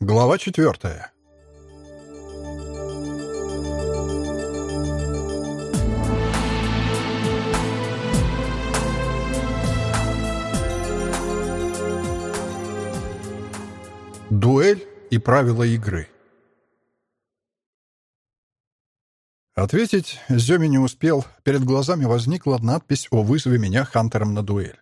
Глава четвертая. Дуэль и правила игры. Ответить Зёми не успел. Перед глазами возникла надпись о вызове меня Хантером на дуэль.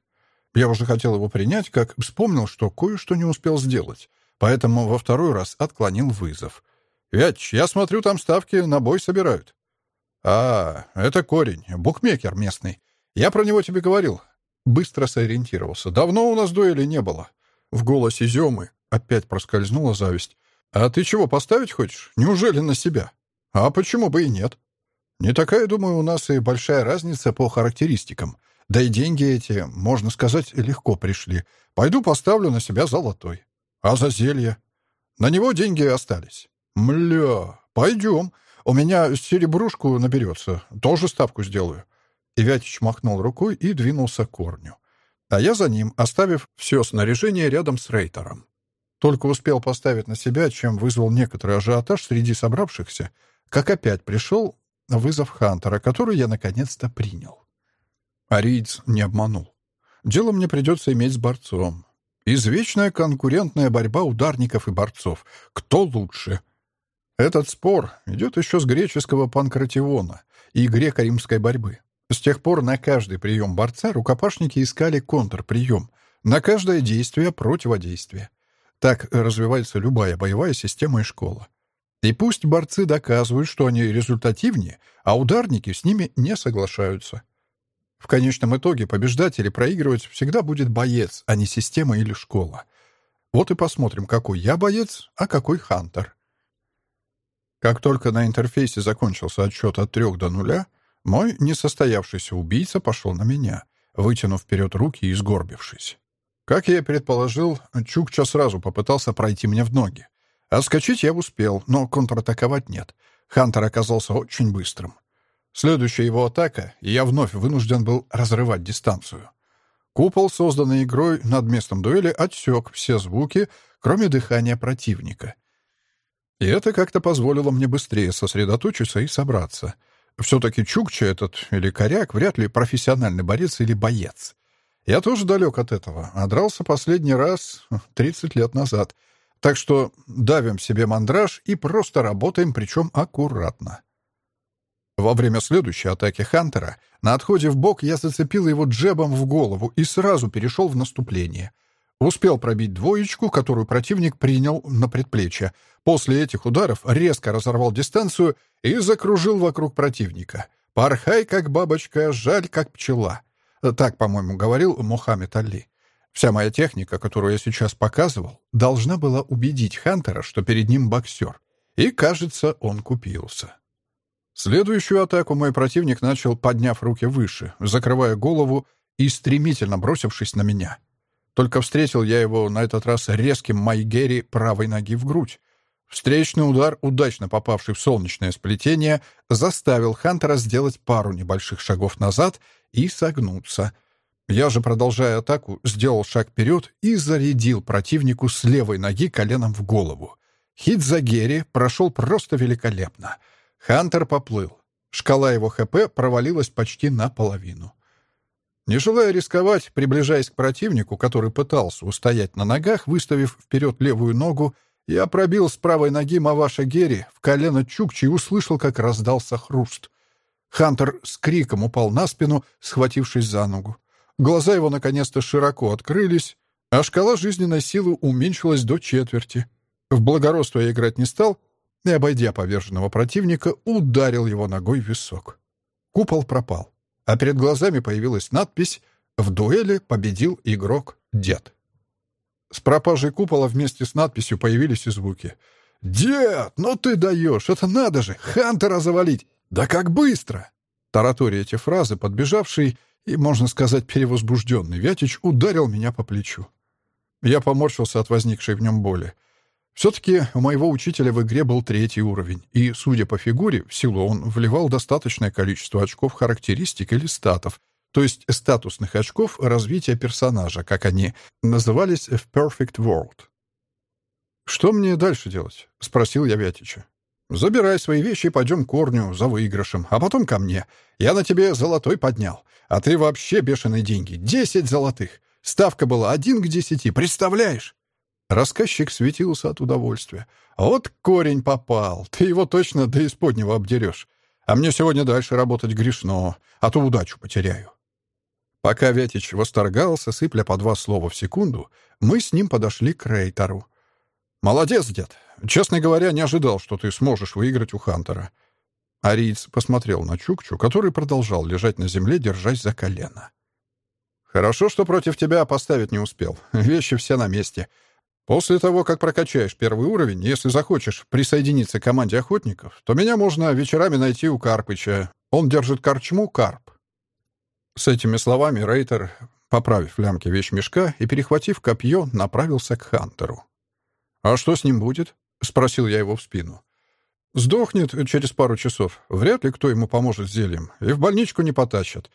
Я уже хотел его принять, как вспомнил, что кое-что не успел сделать поэтому во второй раз отклонил вызов. «Вятч, я смотрю, там ставки на бой собирают». «А, это корень, букмекер местный. Я про него тебе говорил». Быстро сориентировался. «Давно у нас дуэли не было». В голосе Зёмы опять проскользнула зависть. «А ты чего, поставить хочешь? Неужели на себя?» «А почему бы и нет?» «Не такая, думаю, у нас и большая разница по характеристикам. Да и деньги эти, можно сказать, легко пришли. Пойду поставлю на себя золотой. А за зелье? На него деньги остались. Мля, пойдем. У меня серебрушку наберется. Тоже ставку сделаю. И Вятич махнул рукой и двинулся к корню. А я за ним, оставив все снаряжение рядом с рейтером. Только успел поставить на себя, чем вызвал некоторый ажиотаж среди собравшихся, как опять пришел вызов Хантера, который я наконец-то принял. Ариец не обманул. Дело мне придется иметь с борцом. Извечная конкурентная борьба ударников и борцов. Кто лучше? Этот спор идет еще с греческого панкратиона и греко-римской борьбы. С тех пор на каждый прием борца рукопашники искали контрприем, на каждое действие — противодействие. Так развивается любая боевая система и школа. И пусть борцы доказывают, что они результативнее, а ударники с ними не соглашаются. В конечном итоге побеждать или проигрывать всегда будет боец, а не система или школа. Вот и посмотрим, какой я боец, а какой хантер. Как только на интерфейсе закончился отсчет от трех до нуля, мой несостоявшийся убийца пошел на меня, вытянув вперед руки и сгорбившись. Как я и предположил, Чукча сразу попытался пройти мне в ноги. Отскочить я успел, но контратаковать нет. Хантер оказался очень быстрым. Следующая его атака, и я вновь вынужден был разрывать дистанцию. Купол, созданный игрой над местом дуэли, отсек все звуки, кроме дыхания противника. И это как-то позволило мне быстрее сосредоточиться и собраться. Все-таки Чукча этот, или Коряк, вряд ли профессиональный борец или боец. Я тоже далек от этого, а дрался последний раз 30 лет назад. Так что давим себе мандраж и просто работаем, причем аккуратно. Во время следующей атаки Хантера на отходе в бок я зацепил его джебом в голову и сразу перешел в наступление. Успел пробить двоечку, которую противник принял на предплечье. После этих ударов резко разорвал дистанцию и закружил вокруг противника. «Порхай, как бабочка, жаль, как пчела». Так, по-моему, говорил Мухаммед Али. Вся моя техника, которую я сейчас показывал, должна была убедить Хантера, что перед ним боксер. И, кажется, он купился. Следующую атаку мой противник начал, подняв руки выше, закрывая голову и стремительно бросившись на меня. Только встретил я его на этот раз резким майгери правой ноги в грудь. Встречный удар, удачно попавший в солнечное сплетение, заставил Хантера сделать пару небольших шагов назад и согнуться. Я же, продолжая атаку, сделал шаг вперед и зарядил противнику с левой ноги коленом в голову. Хит Загери прошел просто великолепно — Хантер поплыл. Шкала его ХП провалилась почти наполовину. Не желая рисковать, приближаясь к противнику, который пытался устоять на ногах, выставив вперед левую ногу, я пробил с правой ноги Маваша Герри в колено Чукчи и услышал, как раздался хруст. Хантер с криком упал на спину, схватившись за ногу. Глаза его наконец-то широко открылись, а шкала жизненной силы уменьшилась до четверти. В благородство я играть не стал, и, обойдя поверженного противника, ударил его ногой в висок. Купол пропал, а перед глазами появилась надпись «В дуэли победил игрок Дед». С пропажей купола вместе с надписью появились и звуки. «Дед, ну ты даешь! Это надо же! Хантера завалить! Да как быстро!» Таратория эти фразы, подбежавший и, можно сказать, перевозбужденный Вятич ударил меня по плечу. Я поморщился от возникшей в нем боли. Все-таки у моего учителя в игре был третий уровень, и, судя по фигуре, в силу он вливал достаточное количество очков характеристик или статов, то есть статусных очков развития персонажа, как они назывались в Perfect World. «Что мне дальше делать?» — спросил я Вятича. «Забирай свои вещи и пойдем к корню за выигрышем, а потом ко мне. Я на тебе золотой поднял, а ты вообще бешеные деньги. Десять золотых. Ставка была один к десяти, представляешь?» Рассказчик светился от удовольствия. «Вот корень попал. Ты его точно до исподнего обдерешь. А мне сегодня дальше работать грешно, а то удачу потеряю». Пока Вятич восторгался, сыпля по два слова в секунду, мы с ним подошли к Рейтору. «Молодец, дед. Честно говоря, не ожидал, что ты сможешь выиграть у Хантера». Ариец посмотрел на Чукчу, который продолжал лежать на земле, держась за колено. «Хорошо, что против тебя поставить не успел. Вещи все на месте. После того, как прокачаешь первый уровень, если захочешь присоединиться к команде охотников, то меня можно вечерами найти у Карпыча. Он держит корчму «Карп». С этими словами Рейтер, поправив лямки вещмешка и перехватив копье, направился к Хантеру. «А что с ним будет?» — спросил я его в спину. «Сдохнет через пару часов. Вряд ли кто ему поможет зельем. И в больничку не потащат.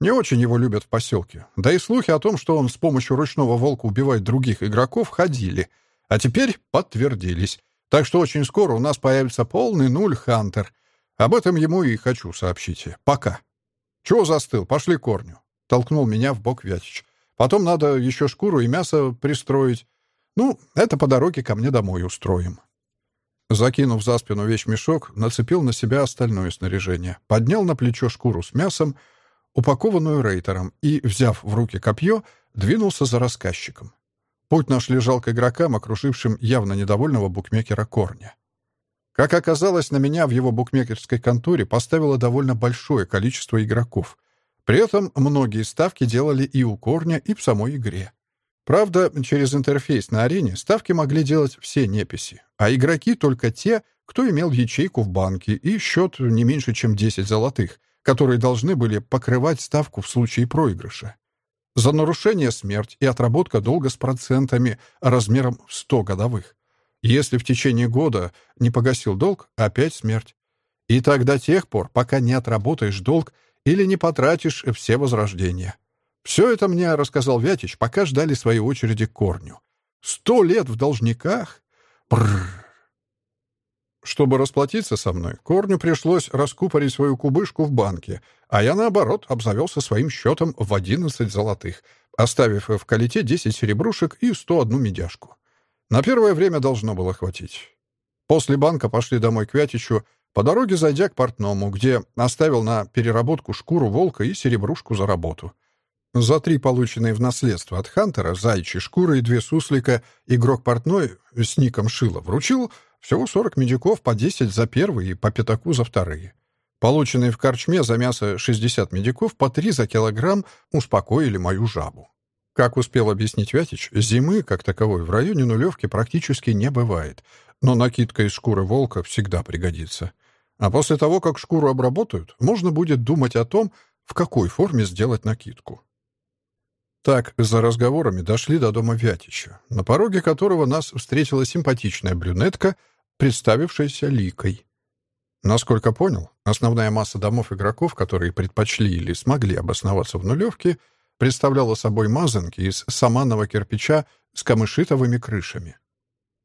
Не очень его любят в поселке. Да и слухи о том, что он с помощью ручного волка убивает других игроков, ходили. А теперь подтвердились. Так что очень скоро у нас появится полный нуль Хантер. Об этом ему и хочу сообщить. Пока. Чего застыл? Пошли корню. Толкнул меня в бок Вятич. Потом надо еще шкуру и мясо пристроить. Ну, это по дороге ко мне домой устроим. Закинув за спину вещмешок, нацепил на себя остальное снаряжение, поднял на плечо шкуру с мясом, упакованную рейтером, и, взяв в руки копье, двинулся за рассказчиком. Путь наш лежал к игрокам, окружившим явно недовольного букмекера Корня. Как оказалось, на меня в его букмекерской конторе поставило довольно большое количество игроков. При этом многие ставки делали и у Корня, и в самой игре. Правда, через интерфейс на арене ставки могли делать все неписи, а игроки только те, кто имел ячейку в банке и счет не меньше, чем 10 золотых, которые должны были покрывать ставку в случае проигрыша. За нарушение смерть и отработка долга с процентами размером в 100 годовых. Если в течение года не погасил долг, опять смерть. И так до тех пор, пока не отработаешь долг или не потратишь все возрождения. Все это мне рассказал Вятич, пока ждали своей очереди корню. Сто лет в должниках? Бррр. Чтобы расплатиться со мной, корню пришлось раскупорить свою кубышку в банке, а я, наоборот, обзавелся своим счетом в одиннадцать золотых, оставив в колите десять серебрушек и сто одну медяшку. На первое время должно было хватить. После банка пошли домой к Вятичу, по дороге зайдя к портному, где оставил на переработку шкуру волка и серебрушку за работу. За три полученные в наследство от Хантера, зайчьи шкуры и две суслика, игрок портной с ником Шила вручил всего 40 медиков по 10 за первые и по пятаку за вторые. Полученные в корчме за мясо 60 медиков по 3 за килограмм успокоили мою жабу. Как успел объяснить Вятич, зимы, как таковой, в районе нулевки практически не бывает, но накидка из шкуры волка всегда пригодится. А после того, как шкуру обработают, можно будет думать о том, в какой форме сделать накидку. Так, за разговорами дошли до дома Вятича, на пороге которого нас встретила симпатичная брюнетка, представившаяся Ликой. Насколько понял, основная масса домов игроков, которые предпочли или смогли обосноваться в нулевке, представляла собой мазанки из саманного кирпича с камышитовыми крышами.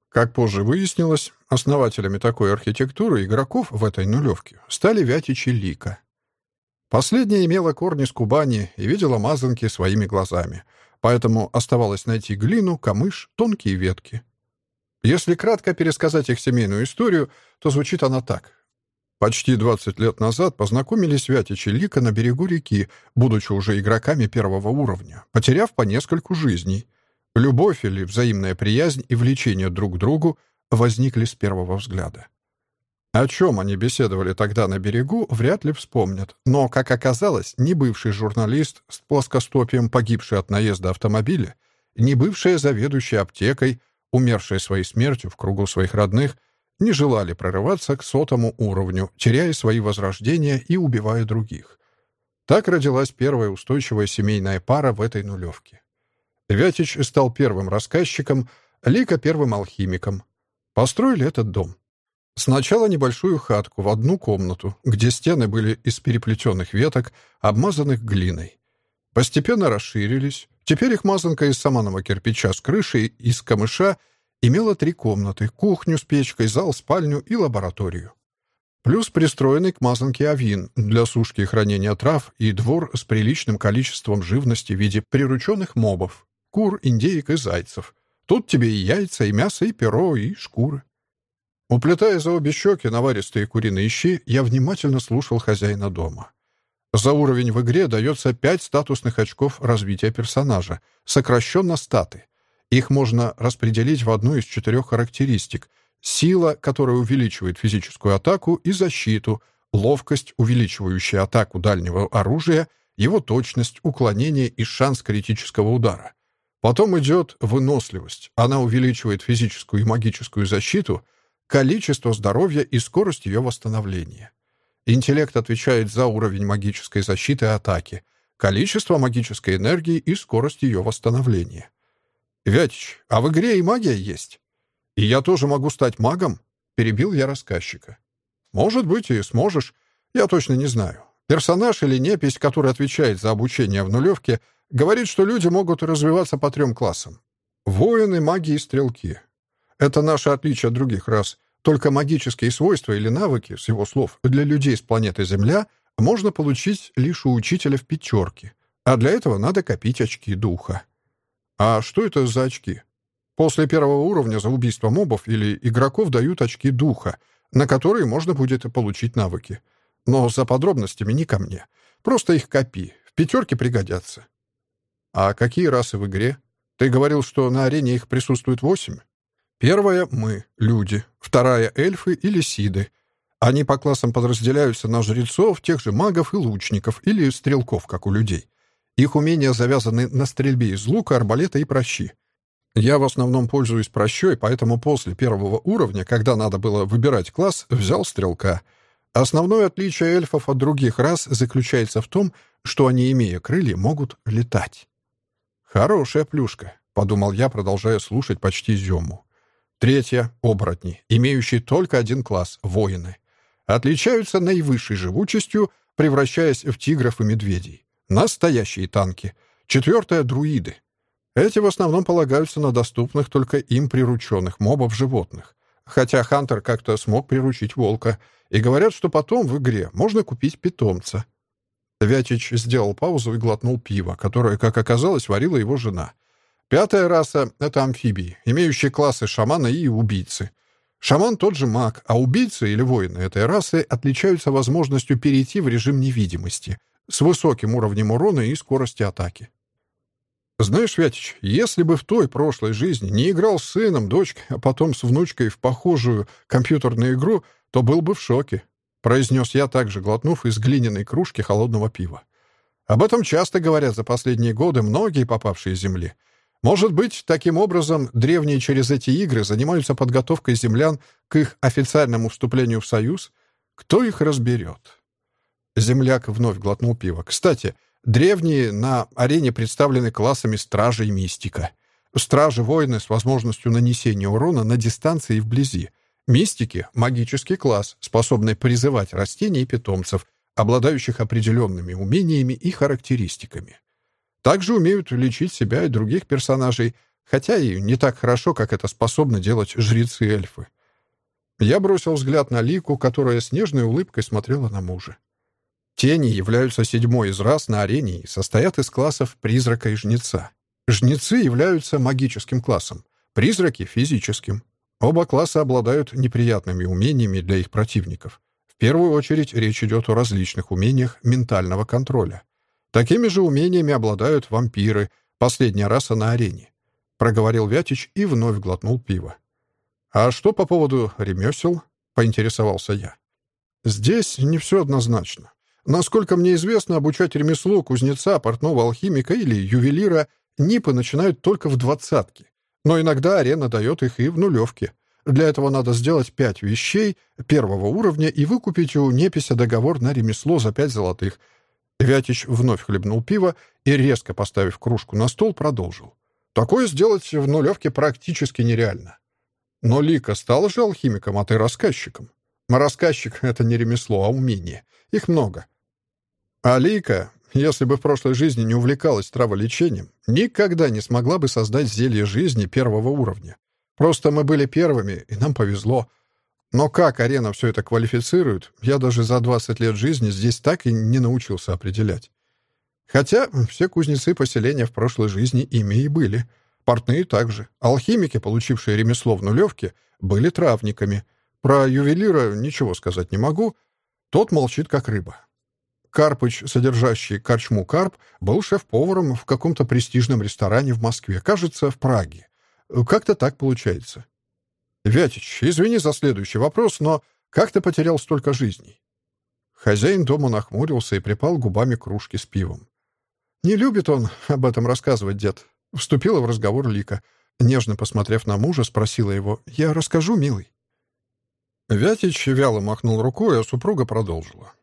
Как позже выяснилось, основателями такой архитектуры игроков в этой нулевке стали Вятич и Лика. Последняя имела корни с Кубани и видела мазанки своими глазами, поэтому оставалось найти глину, камыш, тонкие ветки. Если кратко пересказать их семейную историю, то звучит она так. Почти 20 лет назад познакомились Вятич и Лика на берегу реки, будучи уже игроками первого уровня, потеряв по нескольку жизней. Любовь или взаимная приязнь и влечение друг к другу возникли с первого взгляда. О чем они беседовали тогда на берегу, вряд ли вспомнят. Но, как оказалось, ни бывший журналист с плоскостопием, погибший от наезда автомобиля, ни бывшая заведующая аптекой, умершая своей смертью в кругу своих родных, не желали прорываться к сотому уровню, теряя свои возрождения и убивая других. Так родилась первая устойчивая семейная пара в этой нулевке. Вятич стал первым рассказчиком, Лика — первым алхимиком. Построили этот дом. Сначала небольшую хатку в одну комнату, где стены были из переплетенных веток, обмазанных глиной. Постепенно расширились. Теперь их мазанка из саманного кирпича с крышей, из камыша Имела три комнаты — кухню с печкой, зал, спальню и лабораторию. Плюс пристроенный к мазанке авин для сушки и хранения трав и двор с приличным количеством живности в виде прирученных мобов — кур, индеек и зайцев. Тут тебе и яйца, и мясо, и перо, и шкуры. Уплетая за обе щеки наваристые куриные щи, я внимательно слушал хозяина дома. За уровень в игре дается 5 статусных очков развития персонажа, сокращенно статы. Их можно распределить в одну из четырех характеристик. Сила, которая увеличивает физическую атаку, и защиту, ловкость, увеличивающая атаку дальнего оружия, его точность, уклонение и шанс критического удара. Потом идет выносливость. Она увеличивает физическую и магическую защиту — количество здоровья и скорость ее восстановления. Интеллект отвечает за уровень магической защиты и атаки, количество магической энергии и скорость ее восстановления. «Вятич, а в игре и магия есть?» «И я тоже могу стать магом?» — перебил я рассказчика. «Может быть, и сможешь. Я точно не знаю. Персонаж или непись, который отвечает за обучение в нулевке, говорит, что люди могут развиваться по трем классам. Воины, маги и стрелки. Это наше отличие от других рас. Только магические свойства или навыки, с его слов, для людей с планеты Земля можно получить лишь у учителя в пятерке. А для этого надо копить очки духа. А что это за очки? После первого уровня за убийство мобов или игроков дают очки духа, на которые можно будет получить навыки. Но за подробностями не ко мне. Просто их копи. В пятерке пригодятся. А какие расы в игре? Ты говорил, что на арене их присутствует восемь? Первая — мы, люди. Вторая — эльфы или сиды. Они по классам подразделяются на жрецов, тех же магов и лучников, или стрелков, как у людей. Их умения завязаны на стрельбе из лука, арбалета и прощи. Я в основном пользуюсь прощой, поэтому после первого уровня, когда надо было выбирать класс, взял стрелка. Основное отличие эльфов от других рас заключается в том, что они, имея крылья, могут летать. «Хорошая плюшка», — подумал я, продолжая слушать почти зему. Третье — оборотни, имеющие только один класс — воины. Отличаются наивысшей живучестью, превращаясь в тигров и медведей. Настоящие танки. Четвертое — друиды. Эти в основном полагаются на доступных только им прирученных мобов животных. Хотя Хантер как-то смог приручить волка. И говорят, что потом в игре можно купить питомца. Вятич сделал паузу и глотнул пиво, которое, как оказалось, варила его жена — Пятая раса — это амфибии, имеющие классы шамана и убийцы. Шаман тот же маг, а убийцы или воины этой расы отличаются возможностью перейти в режим невидимости с высоким уровнем урона и скорости атаки. Знаешь, Вятич, если бы в той прошлой жизни не играл с сыном, дочкой, а потом с внучкой в похожую компьютерную игру, то был бы в шоке, произнес я, также глотнув из глиняной кружки холодного пива. Об этом часто говорят за последние годы многие попавшие с Земли. Может быть, таким образом древние через эти игры занимаются подготовкой землян к их официальному вступлению в Союз? Кто их разберет? Земляк вновь глотнул пиво. Кстати, древние на арене представлены классами стражи и мистика. Стражи — воины с возможностью нанесения урона на дистанции и вблизи. Мистики — магический класс, способный призывать растения и питомцев, обладающих определенными умениями и характеристиками. Также умеют лечить себя и других персонажей, хотя и не так хорошо, как это способны делать жрецы-эльфы. Я бросил взгляд на Лику, которая с нежной улыбкой смотрела на мужа. Тени являются седьмой из рас на арене и состоят из классов призрака и жнеца. Жнецы являются магическим классом, призраки — физическим. Оба класса обладают неприятными умениями для их противников. В первую очередь речь идет о различных умениях ментального контроля. Такими же умениями обладают вампиры, последняя раса на арене. Проговорил Вятич и вновь глотнул пиво. «А что по поводу ремесел?» — поинтересовался я. «Здесь не все однозначно. Насколько мне известно, обучать ремесло кузнеца, портного алхимика или ювелира НИПы начинают только в двадцатке. Но иногда арена дает их и в нулевке. Для этого надо сделать пять вещей первого уровня и выкупить у непися договор на ремесло за пять золотых — Вятич вновь хлебнул пиво и, резко поставив кружку на стол, продолжил. Такое сделать в нулевке практически нереально. Но Лика стал же алхимиком, а ты рассказчиком. Рассказчик — это не ремесло, а умение. Их много. А Лика, если бы в прошлой жизни не увлекалась траволечением, никогда не смогла бы создать зелье жизни первого уровня. Просто мы были первыми, и нам повезло. Но как арена все это квалифицирует, я даже за 20 лет жизни здесь так и не научился определять. Хотя все кузнецы поселения в прошлой жизни ими и были. Портные также. Алхимики, получившие ремесло в нулевке, были травниками. Про ювелира ничего сказать не могу. Тот молчит, как рыба. Карпыч, содержащий корчму «Карп», был шеф-поваром в каком-то престижном ресторане в Москве, кажется, в Праге. Как-то так получается. «Вятич, извини за следующий вопрос, но как ты потерял столько жизней?» Хозяин дома нахмурился и припал губами к кружке с пивом. «Не любит он об этом рассказывать, дед», — вступила в разговор Лика. Нежно посмотрев на мужа, спросила его, «Я расскажу, милый?» Вятич вяло махнул рукой, а супруга продолжила.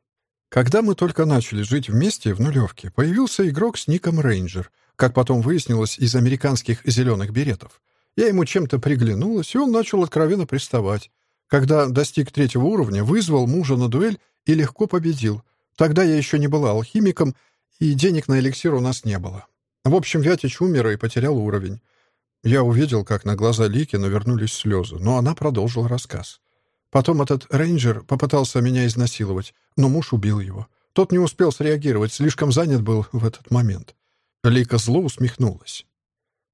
Когда мы только начали жить вместе в нулевке, появился игрок с ником Рейнджер, как потом выяснилось, из американских зеленых беретов. Я ему чем-то приглянулась, и он начал откровенно приставать. Когда достиг третьего уровня, вызвал мужа на дуэль и легко победил. Тогда я еще не была алхимиком, и денег на эликсир у нас не было. В общем, Вятич умер и потерял уровень. Я увидел, как на глаза Лики навернулись слезы, но она продолжила рассказ. Потом этот рейнджер попытался меня изнасиловать, но муж убил его. Тот не успел среагировать, слишком занят был в этот момент. Лика зло усмехнулась.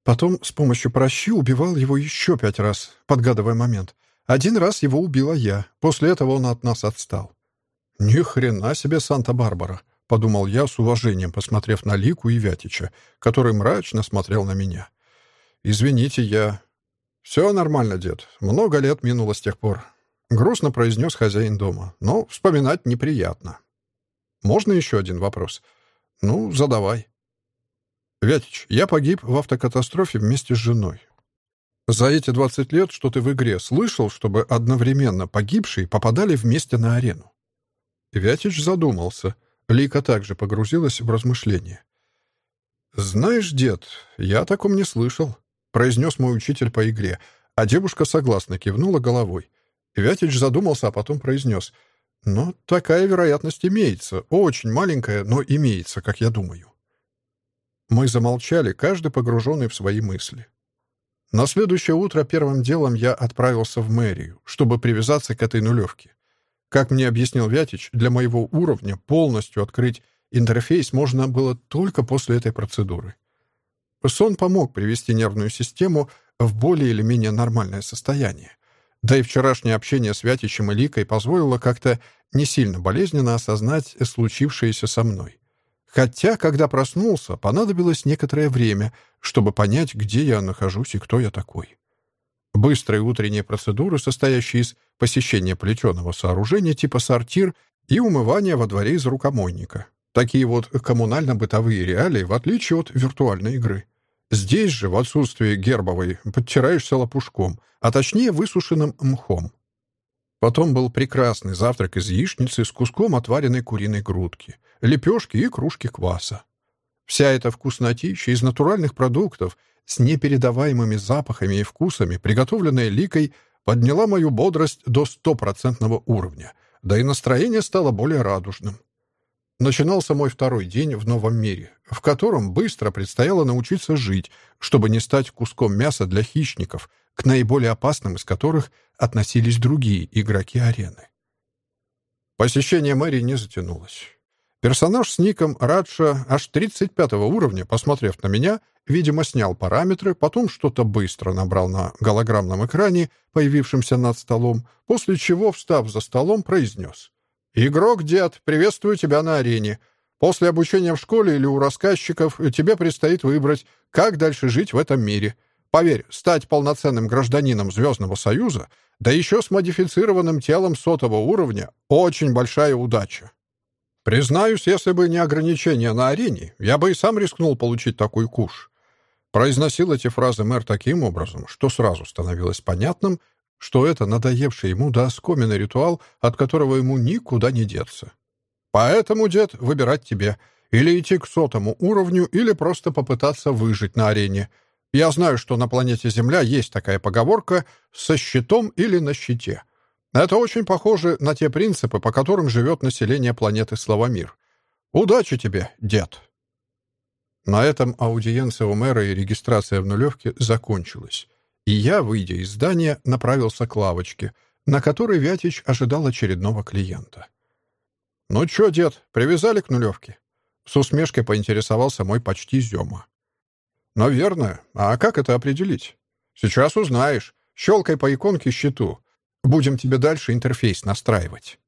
Потом с помощью прощи убивал его еще пять раз, подгадывая момент. Один раз его убила я. После этого он от нас отстал. «Ни хрена себе Санта-Барбара», — подумал я с уважением, посмотрев на Лику и Вятича, который мрачно смотрел на меня. «Извините, я...» «Все нормально, дед. Много лет минуло с тех пор. Грустно произнес хозяин дома. Но вспоминать неприятно. Можно еще один вопрос? Ну, задавай. Вятич, я погиб в автокатастрофе вместе с женой. За эти 20 лет, что ты в игре, слышал, чтобы одновременно погибшие попадали вместе на арену? Вятич задумался. Лика также погрузилась в размышления. «Знаешь, дед, я о таком не слышал», — произнес мой учитель по игре, а девушка согласно кивнула головой. Вятич задумался, а потом произнес. «Но такая вероятность имеется. Очень маленькая, но имеется, как я думаю». Мы замолчали, каждый погруженный в свои мысли. На следующее утро первым делом я отправился в мэрию, чтобы привязаться к этой нулевке. Как мне объяснил Вятич, для моего уровня полностью открыть интерфейс можно было только после этой процедуры. Сон помог привести нервную систему в более или менее нормальное состояние. Да и вчерашнее общение с Вятичем и Ликой позволило как-то не сильно болезненно осознать случившееся со мной. Хотя, когда проснулся, понадобилось некоторое время, чтобы понять, где я нахожусь и кто я такой. Быстрые утренние процедуры, состоящие из посещения плетеного сооружения типа сортир и умывания во дворе из рукомойника. Такие вот коммунально-бытовые реалии, в отличие от виртуальной игры. Здесь же, в отсутствие гербовой, подтираешься лопушком, а точнее высушенным мхом. Потом был прекрасный завтрак из яичницы с куском отваренной куриной грудки, лепешки и кружки кваса. Вся эта вкуснотища из натуральных продуктов с непередаваемыми запахами и вкусами, приготовленная Ликой, подняла мою бодрость до стопроцентного уровня, да и настроение стало более радужным. Начинался мой второй день в новом мире, в котором быстро предстояло научиться жить, чтобы не стать куском мяса для хищников, к наиболее опасным из которых относились другие игроки арены. Посещение мэрии не затянулось. Персонаж с ником Раджа аж 35 уровня, посмотрев на меня, видимо, снял параметры, потом что-то быстро набрал на голограммном экране, появившемся над столом, после чего, встав за столом, произнес — «Игрок, дед, приветствую тебя на арене. После обучения в школе или у рассказчиков тебе предстоит выбрать, как дальше жить в этом мире. Поверь, стать полноценным гражданином Звездного Союза, да еще с модифицированным телом сотого уровня — очень большая удача. Признаюсь, если бы не ограничения на арене, я бы и сам рискнул получить такой куш». Произносил эти фразы мэр таким образом, что сразу становилось понятным, что это надоевший ему до оскомины ритуал, от которого ему никуда не деться. Поэтому, дед, выбирать тебе. Или идти к сотому уровню, или просто попытаться выжить на арене. Я знаю, что на планете Земля есть такая поговорка «со щитом или на щите». Это очень похоже на те принципы, по которым живет население планеты Славомир. Удачи тебе, дед! На этом аудиенция у мэра и регистрация в нулевке закончилась. И я, выйдя из здания, направился к лавочке, на которой Вятич ожидал очередного клиента. «Ну чё, дед, привязали к нулевке?» С усмешкой поинтересовался мой почти Зёма. «Наверное. А как это определить?» «Сейчас узнаешь. Щелкай по иконке счету. Будем тебе дальше интерфейс настраивать».